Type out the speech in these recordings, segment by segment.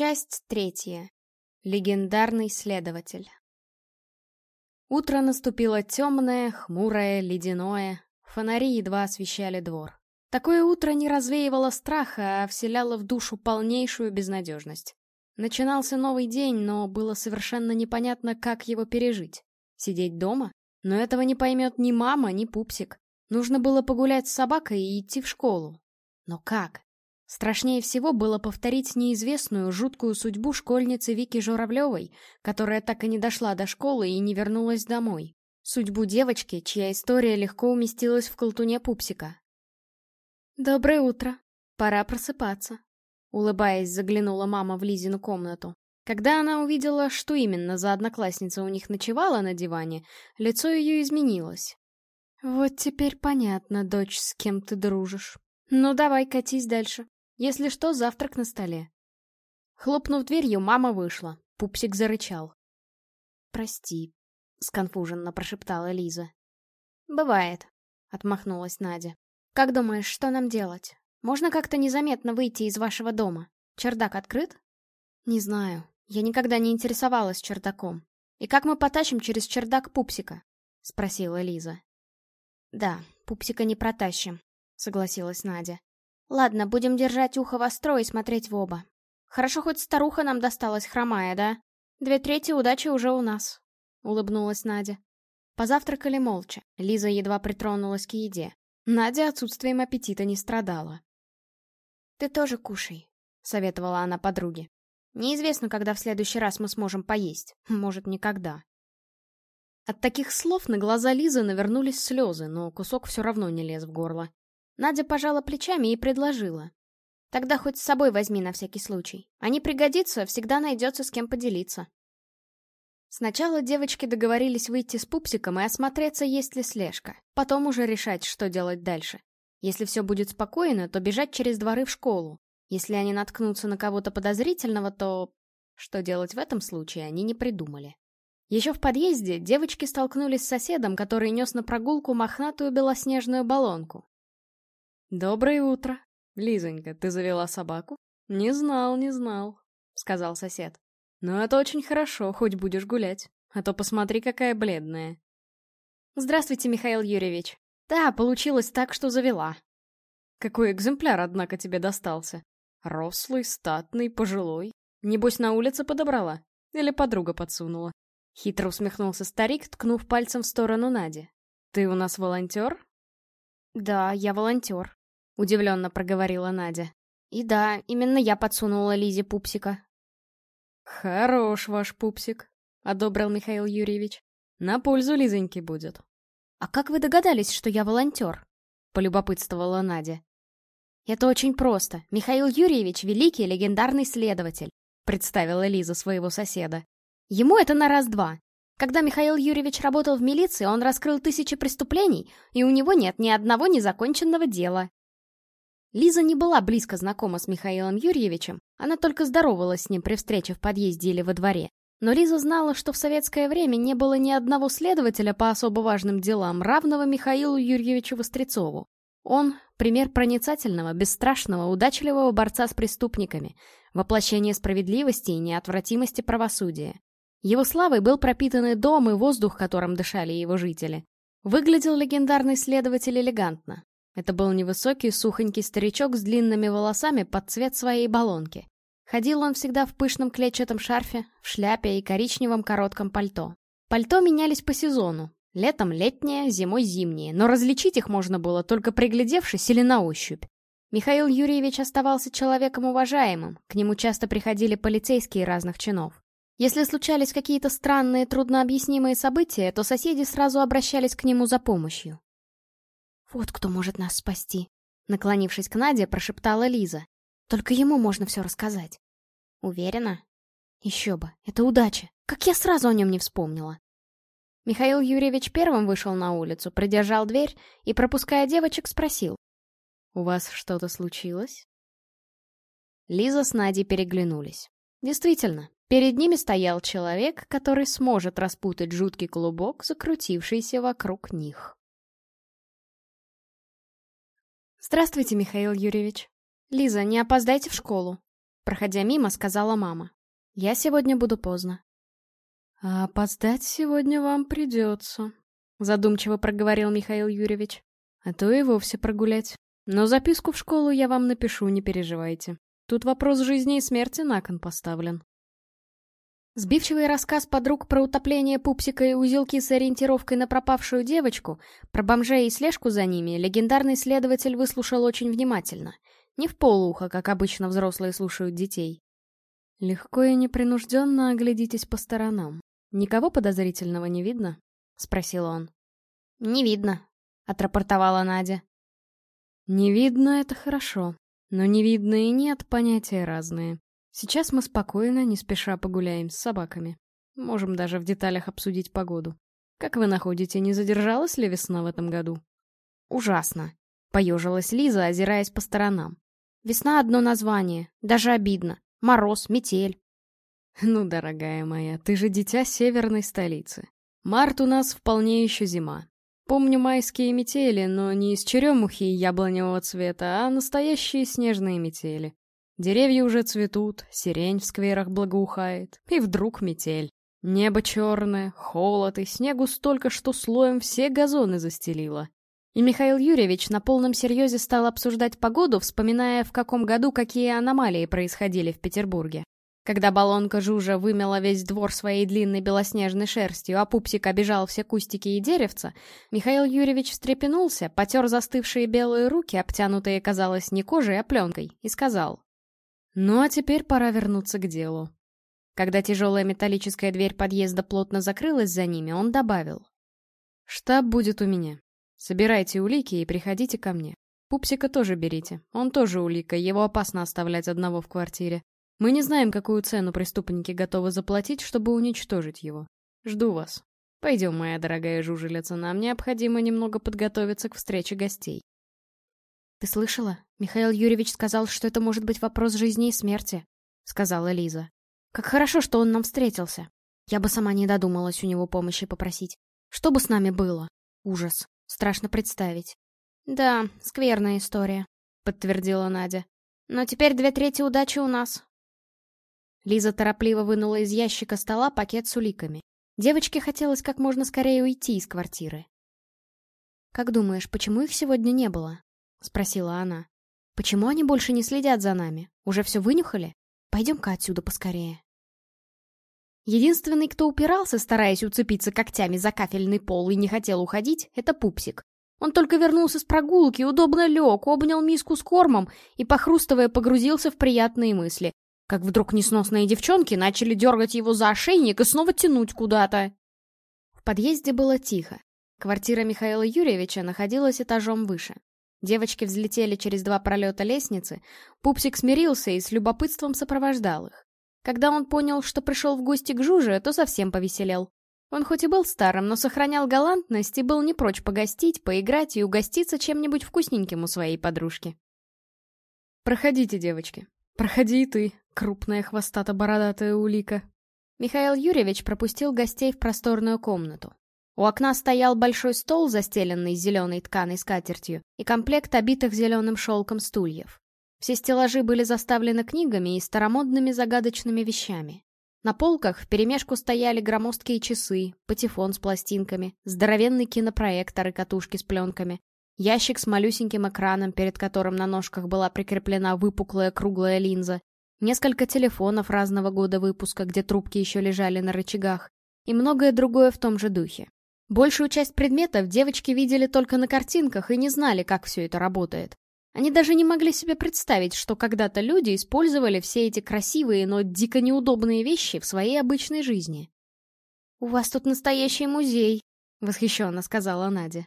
Часть третья. Легендарный следователь. Утро наступило темное, хмурое, ледяное. Фонари едва освещали двор. Такое утро не развеивало страха, а вселяло в душу полнейшую безнадежность. Начинался новый день, но было совершенно непонятно, как его пережить. Сидеть дома? Но этого не поймет ни мама, ни пупсик. Нужно было погулять с собакой и идти в школу. Но как? Страшнее всего было повторить неизвестную, жуткую судьбу школьницы Вики Журавлевой, которая так и не дошла до школы и не вернулась домой. Судьбу девочки, чья история легко уместилась в колтуне пупсика. «Доброе утро. Пора просыпаться», Улыбаясь, заглянула мама в Лизину комнату. Когда она увидела, что именно за одноклассница у них ночевала на диване, лицо ее изменилось. «Вот теперь понятно, дочь, с кем ты дружишь. Ну давай, катись дальше. Если что, завтрак на столе». Хлопнув дверью, мама вышла. Пупсик зарычал. «Прости», — сконфуженно прошептала Лиза. «Бывает», — отмахнулась Надя. «Как думаешь, что нам делать?» Можно как-то незаметно выйти из вашего дома? Чердак открыт? Не знаю. Я никогда не интересовалась чердаком. И как мы потащим через чердак пупсика? Спросила Лиза. Да, пупсика не протащим, согласилась Надя. Ладно, будем держать ухо востро и смотреть в оба. Хорошо, хоть старуха нам досталась хромая, да? Две трети удачи уже у нас, улыбнулась Надя. Позавтракали молча. Лиза едва притронулась к еде. Надя отсутствием аппетита не страдала. «Ты тоже кушай», — советовала она подруге. «Неизвестно, когда в следующий раз мы сможем поесть. Может, никогда». От таких слов на глаза Лизы навернулись слезы, но кусок все равно не лез в горло. Надя пожала плечами и предложила. «Тогда хоть с собой возьми на всякий случай. Не пригодится, всегда найдется с кем поделиться». Сначала девочки договорились выйти с пупсиком и осмотреться, есть ли слежка. Потом уже решать, что делать дальше. Если все будет спокойно, то бежать через дворы в школу. Если они наткнутся на кого-то подозрительного, то... Что делать в этом случае, они не придумали. Еще в подъезде девочки столкнулись с соседом, который нес на прогулку мохнатую белоснежную баллонку. «Доброе утро. Лизонька, ты завела собаку?» «Не знал, не знал», — сказал сосед. «Но это очень хорошо, хоть будешь гулять. А то посмотри, какая бледная». «Здравствуйте, Михаил Юрьевич», да, получилось так, что завела. Какой экземпляр, однако, тебе достался? Рослый, статный, пожилой. Небось, на улице подобрала? Или подруга подсунула? Хитро усмехнулся старик, ткнув пальцем в сторону Нади. «Ты у нас волонтер?» «Да, я волонтер», — удивленно проговорила Надя. «И да, именно я подсунула Лизе пупсика». «Хорош ваш пупсик», — одобрил Михаил Юрьевич. «На пользу Лизоньке будет». «А как вы догадались, что я волонтер?» — полюбопытствовала Надя. «Это очень просто. Михаил Юрьевич — великий легендарный следователь», — представила Лиза своего соседа. «Ему это на раз-два. Когда Михаил Юрьевич работал в милиции, он раскрыл тысячи преступлений, и у него нет ни одного незаконченного дела». Лиза не была близко знакома с Михаилом Юрьевичем, она только здоровалась с ним при встрече в подъезде или во дворе. Но Лиза знала, что в советское время не было ни одного следователя по особо важным делам, равного Михаилу Юрьевичу Вострецову. Он — пример проницательного, бесстрашного, удачливого борца с преступниками, воплощение справедливости и неотвратимости правосудия. Его славой был пропитан и дом, и воздух, которым дышали его жители. Выглядел легендарный следователь элегантно. Это был невысокий, сухонький старичок с длинными волосами под цвет своей баллонки. Ходил он всегда в пышном клетчатом шарфе, в шляпе и коричневом коротком пальто. Пальто менялись по сезону. Летом летнее, зимой зимнее, но различить их можно было только приглядевшись или на ощупь. Михаил Юрьевич оставался человеком уважаемым, к нему часто приходили полицейские разных чинов. Если случались какие-то странные, труднообъяснимые события, то соседи сразу обращались к нему за помощью. «Вот кто может нас спасти», — наклонившись к Наде, прошептала Лиза. Только ему можно все рассказать. Уверена? Еще бы, это удача. Как я сразу о нем не вспомнила. Михаил Юрьевич первым вышел на улицу, придержал дверь и, пропуская девочек, спросил. «У вас что-то случилось?» Лиза с Надей переглянулись. Действительно, перед ними стоял человек, который сможет распутать жуткий клубок, закрутившийся вокруг них. «Здравствуйте, Михаил Юрьевич», «Лиза, не опоздайте в школу», — Проходя мимо, сказала мама. «Я сегодня буду поздно». «А опоздать сегодня вам придется», — задумчиво проговорил Михаил Юрьевич. «А то и вовсе прогулять. Но записку в школу я вам напишу, не переживайте. Тут вопрос жизни и смерти на кон поставлен». Сбивчивый рассказ подруг про утопление пупсика и узелки с ориентировкой на пропавшую девочку, про бомжей и слежку за ними, легендарный следователь выслушал очень внимательно. Не в полуха, как обычно взрослые слушают детей. «Легко и непринужденно оглядитесь по сторонам. Никого подозрительного не видно?» — спросил он. «Не видно», — отрапортовала Надя. «Не видно — это хорошо, но не видно и нет понятия разные. Сейчас мы спокойно, не спеша погуляем с собаками. Можем даже в деталях обсудить погоду. Как вы находите, не задержалась ли весна в этом году? Ужасно. Поежилась Лиза, озираясь по сторонам. Весна одно название. Даже обидно. Мороз, метель. Ну, дорогая моя, ты же дитя северной столицы. Март у нас вполне еще зима. Помню майские метели, но не из черемухи и яблоневого цвета, а настоящие снежные метели. Деревья уже цветут, сирень в скверах благоухает, и вдруг метель. Небо черное, холод, и снегу столько, что слоем все газоны застелило. И Михаил Юрьевич на полном серьезе стал обсуждать погоду, вспоминая, в каком году какие аномалии происходили в Петербурге. Когда баллонка Жужа вымела весь двор своей длинной белоснежной шерстью, а пупсик обижал все кустики и деревца, Михаил Юрьевич встрепенулся, потер застывшие белые руки, обтянутые, казалось, не кожей, а пленкой, и сказал. Ну а теперь пора вернуться к делу. Когда тяжелая металлическая дверь подъезда плотно закрылась за ними, он добавил. «Штаб будет у меня. Собирайте улики и приходите ко мне. Пупсика тоже берите. Он тоже улика, его опасно оставлять одного в квартире. Мы не знаем, какую цену преступники готовы заплатить, чтобы уничтожить его. Жду вас. Пойдем, моя дорогая жужелица, нам необходимо немного подготовиться к встрече гостей. «Ты слышала? Михаил Юрьевич сказал, что это может быть вопрос жизни и смерти», — сказала Лиза. «Как хорошо, что он нам встретился. Я бы сама не додумалась у него помощи попросить. Что бы с нами было? Ужас. Страшно представить». «Да, скверная история», — подтвердила Надя. «Но теперь две трети удачи у нас». Лиза торопливо вынула из ящика стола пакет с уликами. Девочке хотелось как можно скорее уйти из квартиры. «Как думаешь, почему их сегодня не было?» — спросила она. «Почему они больше не следят за нами? Уже все вынюхали? Пойдем-ка отсюда поскорее». Единственный, кто упирался, стараясь уцепиться когтями за кафельный пол и не хотел уходить, это Пупсик. Он только вернулся с прогулки, удобно лег, обнял миску с кормом и, похрустывая, погрузился в приятные мысли. Как вдруг несносные девчонки начали дергать его за ошейник и снова тянуть куда-то. В подъезде было тихо. Квартира Михаила Юрьевича находилась этажом выше. Девочки взлетели через два пролета лестницы, Пупсик смирился и с любопытством сопровождал их. Когда он понял, что пришел в гости к Жуже, то совсем повеселел. Он хоть и был старым, но сохранял галантность и был не прочь погостить, поиграть и угоститься чем-нибудь вкусненьким у своей подружки. «Проходите, девочки. Проходи и ты, крупная хвостато-бородатая улика». Михаил Юрьевич пропустил гостей в просторную комнату. У окна стоял большой стол, застеленный зеленой тканой скатертью, и комплект обитых зеленым шелком стульев. Все стеллажи были заставлены книгами и старомодными загадочными вещами. На полках вперемешку стояли громоздкие часы, патефон с пластинками, здоровенный кинопроектор и катушки с пленками, ящик с малюсеньким экраном, перед которым на ножках была прикреплена выпуклая круглая линза, несколько телефонов разного года выпуска, где трубки еще лежали на рычагах, и многое другое в том же духе. Большую часть предметов девочки видели только на картинках и не знали, как все это работает. Они даже не могли себе представить, что когда-то люди использовали все эти красивые, но дико неудобные вещи в своей обычной жизни. «У вас тут настоящий музей», — восхищенно сказала Надя.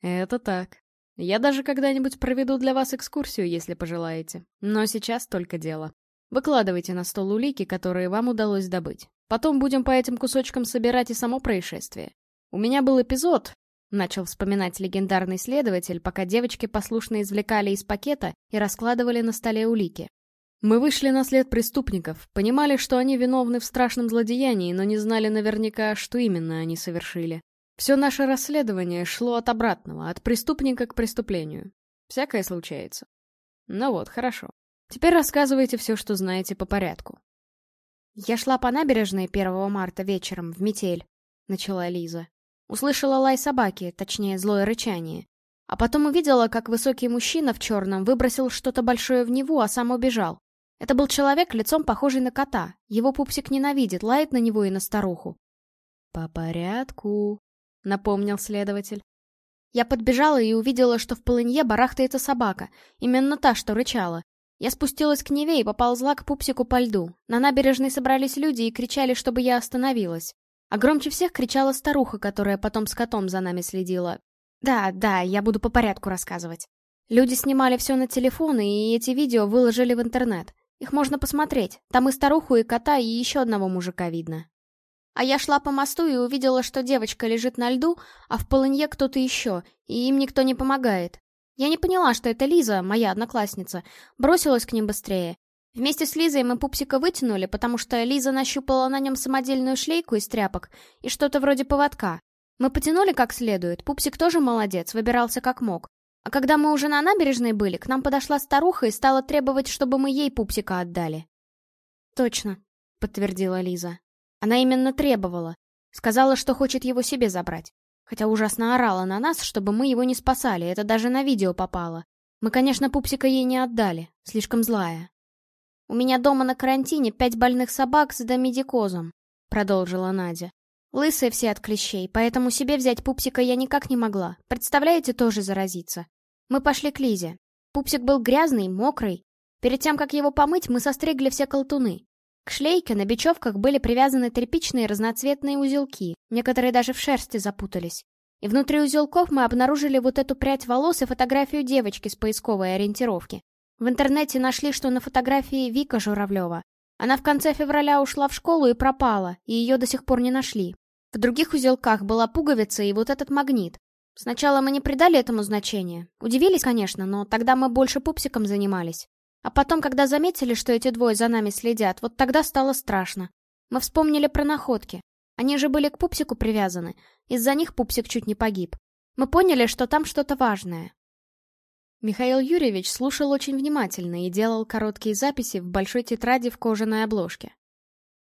«Это так. Я даже когда-нибудь проведу для вас экскурсию, если пожелаете. Но сейчас только дело. Выкладывайте на стол улики, которые вам удалось добыть. Потом будем по этим кусочкам собирать и само происшествие. У меня был эпизод, начал вспоминать легендарный следователь, пока девочки послушно извлекали из пакета и раскладывали на столе улики. Мы вышли на след преступников, понимали, что они виновны в страшном злодеянии, но не знали наверняка, что именно они совершили. Все наше расследование шло от обратного, от преступника к преступлению. Всякое случается. Ну вот, хорошо. Теперь рассказывайте все, что знаете по порядку. Я шла по набережной 1 марта вечером в метель, начала Лиза. Услышала лай собаки, точнее, злое рычание. А потом увидела, как высокий мужчина в черном выбросил что-то большое в Неву, а сам убежал. Это был человек, лицом похожий на кота. Его пупсик ненавидит, лает на него и на старуху. «По порядку», — напомнил следователь. Я подбежала и увидела, что в полынье барахтается собака, именно та, что рычала. Я спустилась к Неве и поползла к пупсику по льду. На набережной собрались люди и кричали, чтобы я остановилась. А громче всех кричала старуха, которая потом с котом за нами следила. Да, да, я буду по порядку рассказывать. Люди снимали все на телефоны, и эти видео выложили в интернет. Их можно посмотреть. Там и старуху, и кота, и еще одного мужика видно. А я шла по мосту и увидела, что девочка лежит на льду, а в полынье кто-то еще, и им никто не помогает. Я не поняла, что это Лиза, моя одноклассница. Бросилась к ним быстрее. Вместе с Лизой мы пупсика вытянули, потому что Лиза нащупала на нем самодельную шлейку из тряпок и что-то вроде поводка. Мы потянули как следует, пупсик тоже молодец, выбирался как мог. А когда мы уже на набережной были, к нам подошла старуха и стала требовать, чтобы мы ей пупсика отдали. «Точно», — подтвердила Лиза. «Она именно требовала. Сказала, что хочет его себе забрать. Хотя ужасно орала на нас, чтобы мы его не спасали, это даже на видео попало. Мы, конечно, пупсика ей не отдали, слишком злая». «У меня дома на карантине пять больных собак с домедикозом», — продолжила Надя. Лысые все от клещей, поэтому себе взять пупсика я никак не могла. Представляете, тоже заразиться. Мы пошли к Лизе. Пупсик был грязный, мокрый. Перед тем, как его помыть, мы состригли все колтуны. К шлейке на бечевках были привязаны тряпичные разноцветные узелки, некоторые даже в шерсти запутались. И внутри узелков мы обнаружили вот эту прядь волос и фотографию девочки с поисковой ориентировки. В интернете нашли, что на фотографии Вика Журавлева. Она в конце февраля ушла в школу и пропала, и ее до сих пор не нашли. В других узелках была пуговица и вот этот магнит. Сначала мы не придали этому значения. Удивились, конечно, но тогда мы больше пупсиком занимались. А потом, когда заметили, что эти двое за нами следят, вот тогда стало страшно. Мы вспомнили про находки. Они же были к пупсику привязаны. Из-за них пупсик чуть не погиб. Мы поняли, что там что-то важное. Михаил Юрьевич слушал очень внимательно и делал короткие записи в большой тетради в кожаной обложке.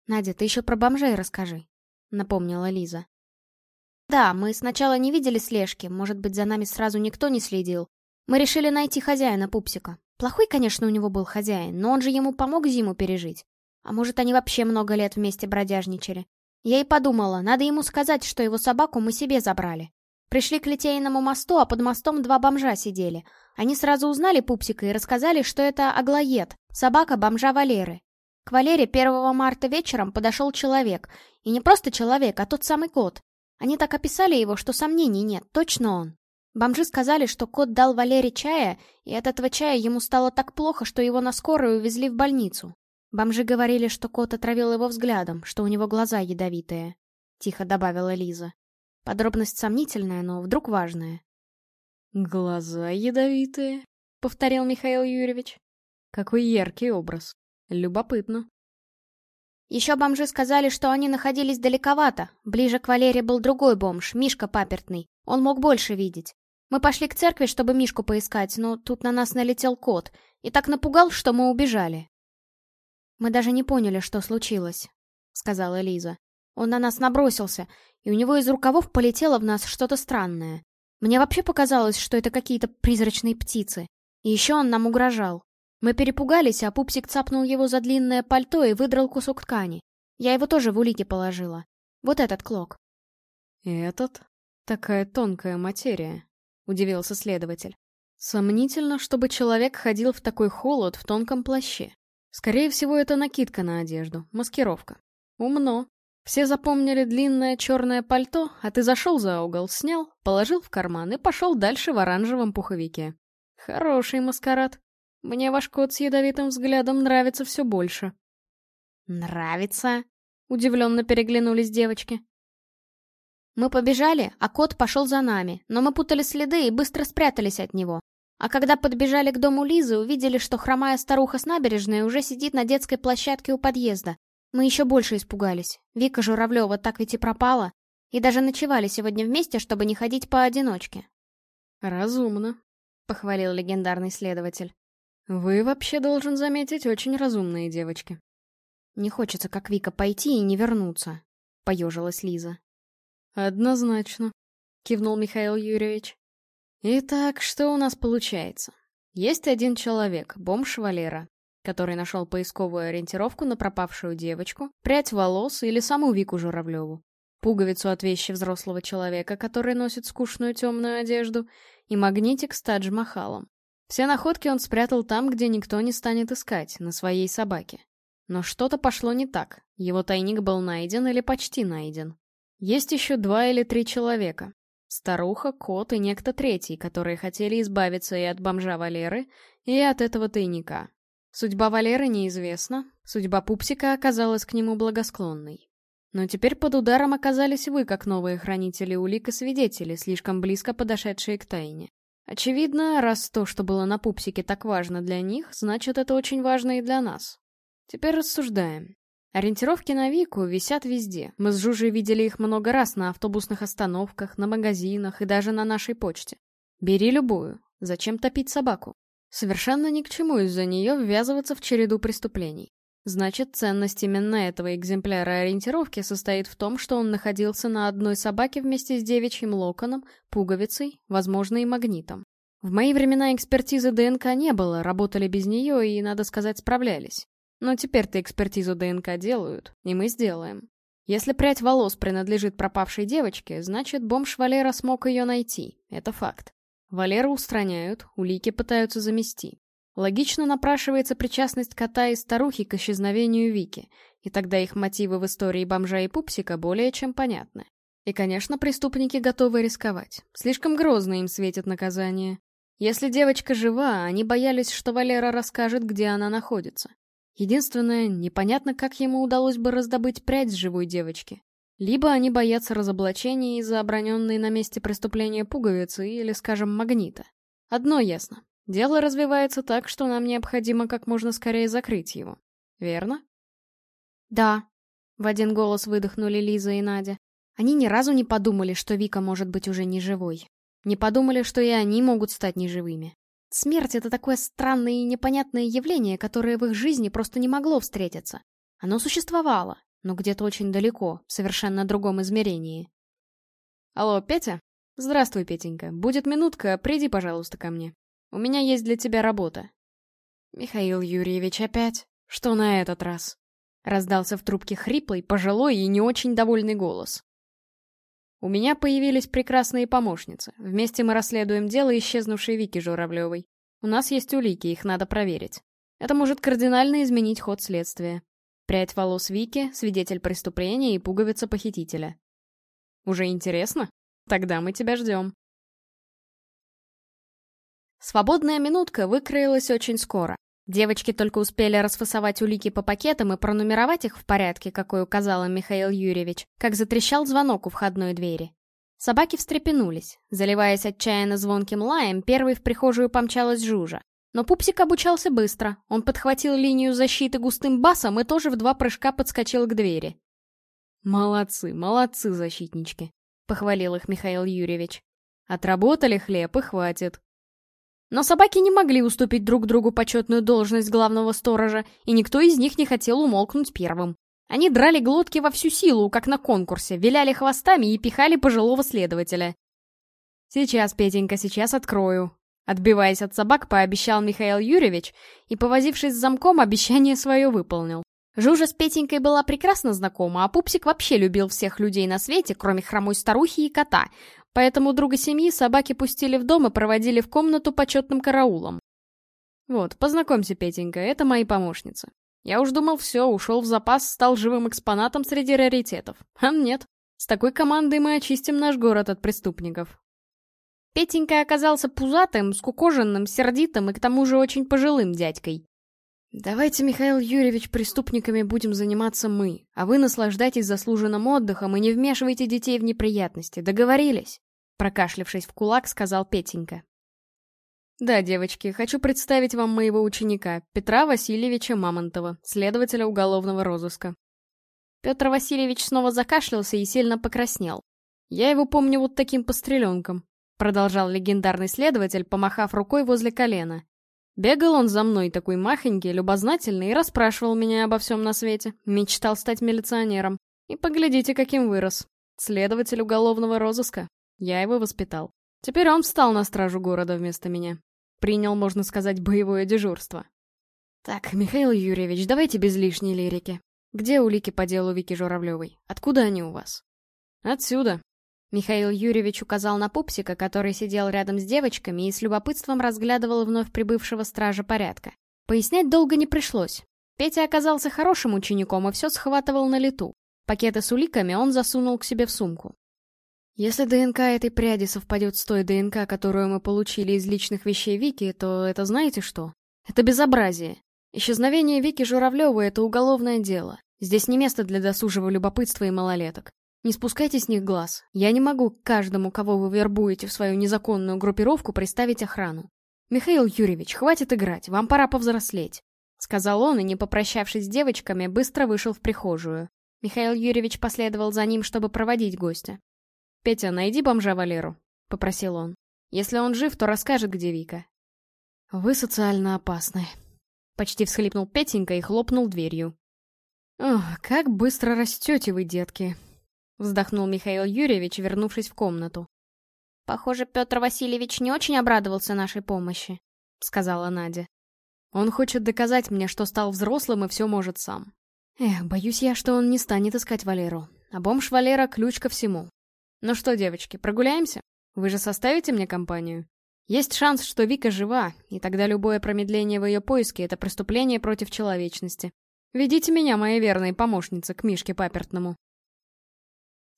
«Надя, ты еще про бомжей расскажи», напомнила Лиза. Да, мы сначала не видели слежки, может быть, за нами сразу никто не следил. Мы решили найти хозяина пупсика. Плохой, конечно, у него был хозяин, но он же ему помог зиму пережить. А может, они вообще много лет вместе бродяжничали. Я и подумала, надо ему сказать, что его собаку мы себе забрали. Пришли к Литейному мосту, а под мостом два бомжа сидели. Они сразу узнали пупсика и рассказали, что это Аглоед, собака бомжа Валеры. К Валере 1 марта вечером подошел человек. И не просто человек, а тот самый кот. Они так описали его, что сомнений нет, точно он. Бомжи сказали, что кот дал Валере чая, и от этого чая ему стало так плохо, что его на скорую увезли в больницу. Бомжи говорили, что кот отравил его взглядом, что у него глаза ядовитые. Тихо добавила Лиза. Подробность сомнительная, но вдруг важная. «Глаза ядовитые», — повторил Михаил Юрьевич. «Какой яркий образ». Любопытно. Еще бомжи сказали, что они находились далековато. Ближе к Валере был другой бомж, Мишка Папертный. Он мог больше видеть. Мы пошли к церкви, чтобы Мишку поискать, но тут на нас налетел кот. И так напугал, что мы убежали. Мы даже не поняли, что случилось, сказала Лиза. Он на нас набросился, и у него из рукавов полетело в нас что-то странное. Мне вообще показалось, что это какие-то призрачные птицы. И еще он нам угрожал. Мы перепугались, а пупсик цапнул его за длинное пальто и выдрал кусок ткани. Я его тоже в улике положила. Вот этот клок. «Этот? Такая тонкая материя», — удивился следователь. «Сомнительно, чтобы человек ходил в такой холод в тонком плаще. Скорее всего, это накидка на одежду, маскировка. Умно. Все запомнили длинное черное пальто, а ты зашел за угол, снял, положил в карман и пошел дальше в оранжевом пуховике. Хороший маскарад. Мне ваш кот с ядовитым взглядом нравится все больше. Нравится? Удивленно переглянулись девочки. Мы побежали, а кот пошел за нами, но мы путали следы и быстро спрятались от него. А когда подбежали к дому Лизы, увидели, что хромая старуха с набережной уже сидит на детской площадке у подъезда. Мы еще больше испугались. Вика Журавлева так ведь и пропала. И даже ночевали сегодня вместе, чтобы не ходить поодиночке. «Разумно», — похвалил легендарный следователь. Вы вообще, должен заметить, очень разумные девочки. Не хочется, как Вика, пойти и не вернуться, — поежилась Лиза. Однозначно, — кивнул Михаил Юрьевич. Итак, что у нас получается? Есть один человек, бомж Валера, который нашел поисковую ориентировку на пропавшую девочку, прядь волос или саму Вику Журавлеву, пуговицу от вещи взрослого человека, который носит скучную темную одежду, и магнитик с Тадж-Махалом. Все находки он спрятал там, где никто не станет искать, на своей собаке. Но что-то пошло не так. Его тайник был найден или почти найден. Есть еще два или три человека. Старуха, кот и некто третий, которые хотели избавиться и от бомжа Валеры, и от этого тайника. Судьба Валеры неизвестна, судьба Пупсика оказалась к нему благосклонной. Но теперь под ударом оказались вы, как новые хранители улик и свидетели, слишком близко подошедшие к тайне. Очевидно, раз то, что было на пупсике, так важно для них, значит, это очень важно и для нас. Теперь рассуждаем. Ориентировки на Вику висят везде. Мы с Жужей видели их много раз на автобусных остановках, на магазинах и даже на нашей почте. Бери любую. Зачем топить собаку? Совершенно ни к чему из-за нее ввязываться в череду преступлений. Значит, ценность именно этого экземпляра ориентировки состоит в том, что он находился на одной собаке вместе с девичьим локоном, пуговицей, возможно, и магнитом. В мои времена экспертизы ДНК не было, работали без нее и, надо сказать, справлялись. Но теперь-то экспертизу ДНК делают, и мы сделаем. Если прядь волос принадлежит пропавшей девочке, значит, бомж Валера смог ее найти. Это факт. Валеру устраняют, улики пытаются замести. Логично напрашивается причастность кота и старухи к исчезновению Вики, и тогда их мотивы в истории бомжа и пупсика более чем понятны. И, конечно, преступники готовы рисковать. Слишком грозно им светит наказание. Если девочка жива, они боялись, что Валера расскажет, где она находится. Единственное, непонятно, как ему удалось бы раздобыть прядь с живой девочки. Либо они боятся разоблачения из-за оброненной на месте преступления пуговицы или, скажем, магнита. Одно ясно. Дело развивается так, что нам необходимо как можно скорее закрыть его. Верно? Да. В один голос выдохнули Лиза и Надя. Они ни разу не подумали, что Вика может быть уже не живой. Не подумали, что и они могут стать неживыми. Смерть — это такое странное и непонятное явление, которое в их жизни просто не могло встретиться. Оно существовало, но где-то очень далеко, в совершенно другом измерении. Алло, Петя? Здравствуй, Петенька. Будет минутка, приди, пожалуйста, ко мне. У меня есть для тебя работа». «Михаил Юрьевич опять? Что на этот раз?» Раздался в трубке хриплый, пожилой и не очень довольный голос. «У меня появились прекрасные помощницы. Вместе мы расследуем дело исчезнувшей Вики Журавлевой. У нас есть улики, их надо проверить. Это может кардинально изменить ход следствия. Прядь волос Вики, свидетель преступления и пуговица похитителя. Уже интересно? Тогда мы тебя ждем. Свободная минутка выкроилась очень скоро. Девочки только успели расфасовать улики по пакетам и пронумеровать их в порядке, какой указал им Михаил Юрьевич, как затрещал звонок у входной двери. Собаки встрепенулись. Заливаясь отчаянно звонким лаем, первой в прихожую помчалась Жужа. Но Пупсик обучался быстро. Он подхватил линию защиты густым басом и тоже в два прыжка подскочил к двери. «Молодцы, молодцы, защитнички», — похвалил их Михаил Юрьевич. «Отработали хлеб и хватит. Но собаки не могли уступить друг другу почетную должность главного сторожа, и никто из них не хотел умолкнуть первым. Они драли глотки во всю силу, как на конкурсе, виляли хвостами и пихали пожилого следователя. «Сейчас, Петенька, сейчас открою», Отбиваясь от собак, пообещал Михаил Юрьевич и, повозившись с замком, обещание свое выполнил. Жужа с Петенькой была прекрасно знакома, а Пупсик вообще любил всех людей на свете, кроме хромой старухи и кота, поэтому друга семьи собаки пустили в дом и проводили в комнату почетным караулом. Вот, познакомься, Петенька, это мои помощницы. Я уж думал, все, ушел в запас, стал живым экспонатом среди раритетов. А нет, с такой командой мы очистим наш город от преступников. Петенька оказался пузатым, скукоженным, сердитым и к тому же очень пожилым дядькой. «Давайте, Михаил Юрьевич, преступниками будем заниматься мы, а вы наслаждайтесь заслуженным отдыхом и не вмешивайте детей в неприятности. Договорились?» Прокашлившись в кулак, сказал Петенька. «Да, девочки, хочу представить вам моего ученика, Петра Васильевича Мамонтова, следователя уголовного розыска». Петр Васильевич снова закашлялся и сильно покраснел. «Я его помню вот таким постреленком», — продолжал легендарный следователь, помахав рукой возле колена. Бегал он за мной такой махонький, любознательный и расспрашивал меня обо всем на свете. Мечтал стать милиционером. И поглядите, каким вырос. Следователь уголовного розыска. Я его воспитал. Теперь он встал на стражу города вместо меня. Принял, можно сказать, боевое дежурство. Так, Михаил Юрьевич, давайте без лишней лирики. Где улики по делу Вики Журавлевой? Откуда они у вас? Отсюда. Михаил Юрьевич указал на пупсика, который сидел рядом с девочками и с любопытством разглядывал вновь прибывшего стража порядка. Пояснять долго не пришлось. Петя оказался хорошим учеником и все схватывал на лету. Пакеты с уликами он засунул к себе в сумку. Если ДНК этой пряди совпадет с той ДНК, которую мы получили из личных вещей Вики, то это знаете что? Это безобразие. Исчезновение Вики Журавлевой — это уголовное дело. Здесь не место для досужего любопытства и малолеток. Не спускайте с них глаз. Я не могу каждому, кого вы вербуете в свою незаконную группировку, приставить охрану. Михаил Юрьевич, хватит играть, вам пора повзрослеть. Сказал он и, не попрощавшись с девочками, быстро вышел в прихожую. Михаил Юрьевич последовал за ним, чтобы проводить гостя. «Петя, найди бомжа Валеру», — попросил он. «Если он жив, то расскажет, где Вика». «Вы социально опасны», Почти всхлипнул Петенька и хлопнул дверью. «Ох, как быстро растете вы, детки!» Вздохнул Михаил Юрьевич, вернувшись в комнату. «Похоже, Петр Васильевич не очень обрадовался нашей помощи», — сказала Надя. «Он хочет доказать мне, что стал взрослым и все может сам. Эх, боюсь я, что он не станет искать Валеру. А бомж Валера — ключ ко всему. Ну что, девочки, прогуляемся? Вы же составите мне компанию?» Есть шанс, что Вика жива, и тогда любое промедление в ее поиске — это преступление против человечности. Ведите меня, моя верная помощница, к Мишке Папертному.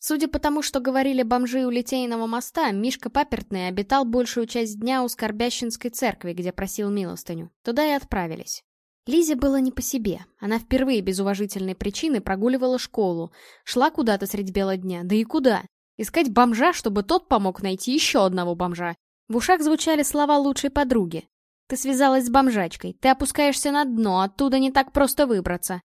Судя по тому, что говорили бомжи у Литейного моста, Мишка Папертный обитал большую часть дня у Скорбящинской церкви, где просил милостыню. Туда и отправились. Лизе было не по себе. Она впервые без уважительной причины прогуливала школу, шла куда-то средь бела дня, да и куда? Искать бомжа, чтобы тот помог найти еще одного бомжа, в ушах звучали слова лучшей подруги. «Ты связалась с бомжачкой, ты опускаешься на дно, оттуда не так просто выбраться».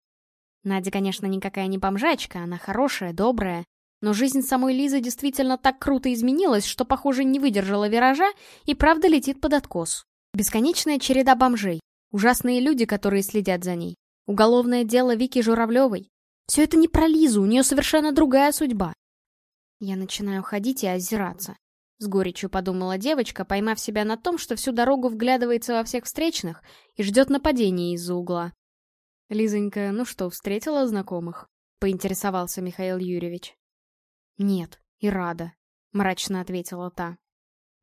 Надя, конечно, никакая не бомжачка, она хорошая, добрая. Но жизнь самой Лизы действительно так круто изменилась, что, похоже, не выдержала виража и правда летит под откос. Бесконечная череда бомжей, ужасные люди, которые следят за ней, уголовное дело Вики Журавлевой. Все это не про Лизу, у нее совершенно другая судьба. Я начинаю ходить и озираться. С горечью подумала девочка, поймав себя на том, что всю дорогу вглядывается во всех встречных и ждет нападения из-за угла. «Лизонька, ну что, встретила знакомых?» — поинтересовался Михаил Юрьевич. «Нет, и рада», — мрачно ответила та.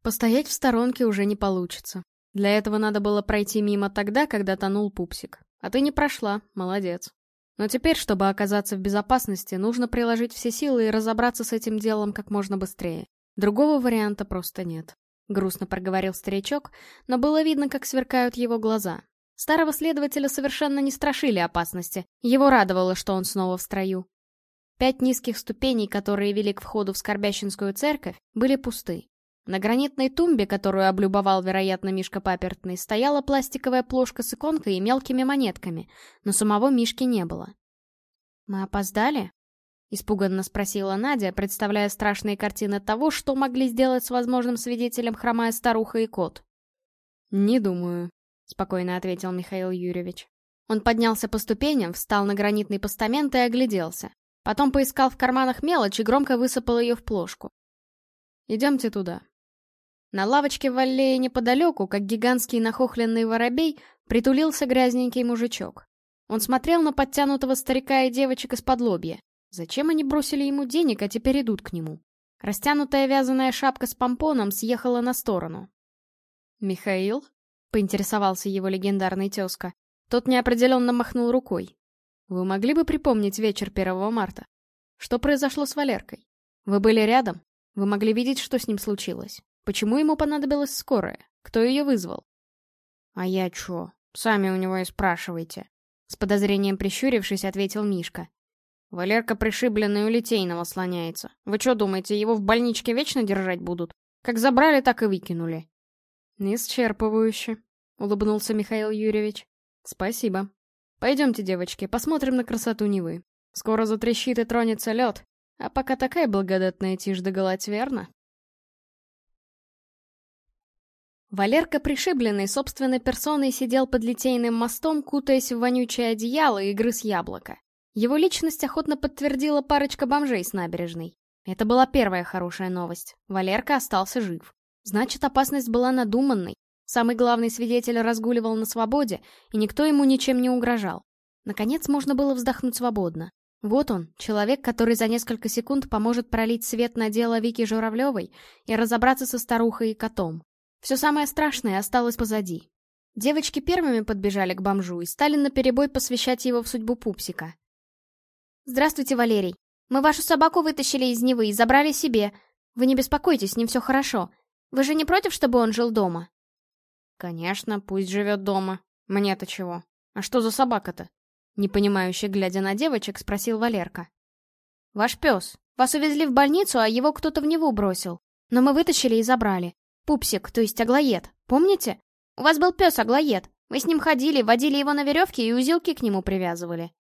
«Постоять в сторонке уже не получится. Для этого надо было пройти мимо тогда, когда тонул пупсик. А ты не прошла, молодец. Но теперь, чтобы оказаться в безопасности, нужно приложить все силы и разобраться с этим делом как можно быстрее. Другого варианта просто нет. Грустно проговорил старичок, но было видно, как сверкают его глаза. Старого следователя совершенно не страшили опасности. Его радовало, что он снова в строю. Пять низких ступеней, которые вели к входу в Скорбящинскую церковь, были пусты. На гранитной тумбе, которую облюбовал, вероятно, Мишка Папертный, стояла пластиковая плошка с иконкой и мелкими монетками, но самого Мишки не было. «Мы опоздали?» — испуганно спросила Надя, представляя страшные картины того, что могли сделать с возможным свидетелем хромая старуха и кот. «Не думаю», — спокойно ответил Михаил Юрьевич. Он поднялся по ступеням, встал на гранитный постамент и огляделся. Потом поискал в карманах мелочь и громко высыпал ее в плошку. «Идемте туда». На лавочке в аллее неподалеку, как гигантский нахохленный воробей, притулился грязненький мужичок. Он смотрел на подтянутого старика и девочек из-под лобья. Зачем они бросили ему денег, а теперь идут к нему? Растянутая вязаная шапка с помпоном съехала на сторону. «Михаил?» — поинтересовался его легендарный тезка. Тот неопределенно махнул рукой. «Вы могли бы припомнить вечер 1 марта? Что произошло с Валеркой? Вы были рядом? Вы могли видеть, что с ним случилось? Почему ему понадобилась скорая? Кто ее вызвал?» «А я чё? Сами у него и спрашивайте», — с подозрением прищурившись, ответил Мишка. Валерка пришибленный у Литейного слоняется. Вы что думаете, его в больничке вечно держать будут? Как забрали, так и выкинули. Исчерпывающе, улыбнулся Михаил Юрьевич. Спасибо. Пойдемте, девочки, посмотрим на красоту Невы. Скоро затрещит и тронется лед. А пока такая благодатная тишь да гладь, верно? Валерка, пришибленный собственной персоной, сидел под литейным мостом, кутаясь в вонючее одеяло и грыз яблоко. Его личность охотно подтвердила парочка бомжей с набережной. Это была первая хорошая новость. Валерка остался жив. Значит, опасность была надуманной. Самый главный свидетель разгуливал на свободе, и никто ему ничем не угрожал. Наконец можно было вздохнуть свободно. Вот он, человек, который за несколько секунд поможет пролить свет на дело Вики Журавлевой и разобраться со старухой и котом. Все самое страшное осталось позади. Девочки первыми подбежали к бомжу и стали наперебой посвящать его в судьбу пупсика. «Здравствуйте, Валерий. Мы вашу собаку вытащили из Невы и забрали себе. Вы не беспокойтесь, с ним все хорошо. Вы же не против, чтобы он жил дома?» «Конечно, пусть живет дома. Мне-то чего? А что за собака-то?» Непонимающе глядя на девочек, спросил Валерка. «Ваш пес. Вас увезли в больницу, а его кто-то в Неву бросил. Но мы вытащили и забрали. Пупсик, то есть Аглоед. Помните? У вас был пес Аглоед. Вы с ним ходили, водили его на веревке и узелки к нему привязывали.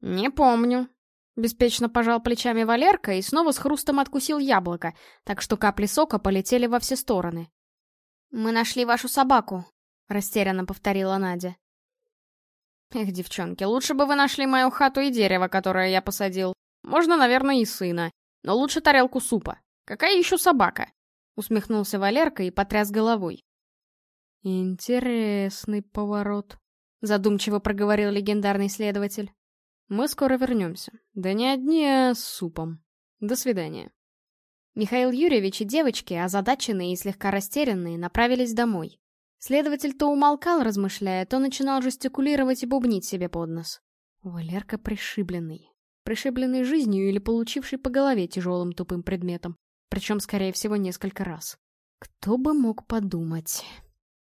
Не помню. Беспечно пожал плечами Валерка и снова с хрустом откусил яблоко, так что капли сока полетели во все стороны. «Мы нашли вашу собаку», — растерянно повторила Надя. «Эх, девчонки, лучше бы вы нашли мою хату и дерево, которое я посадил. Можно, наверное, и сына. Но лучше тарелку супа. Какая еще собака?» Усмехнулся Валерка и потряс головой. «Интересный поворот», — задумчиво проговорил легендарный следователь. «Мы скоро вернемся. Да не одни, а с супом. До свидания». Михаил Юрьевич и девочки, озадаченные и слегка растерянные, направились домой. Следователь то умолкал, размышляя, то начинал жестикулировать и бубнить себе под нос. Валерка пришибленный. Пришибленный жизнью или получивший по голове тяжелым тупым предметом. Причем, скорее всего, несколько раз. Кто бы мог подумать...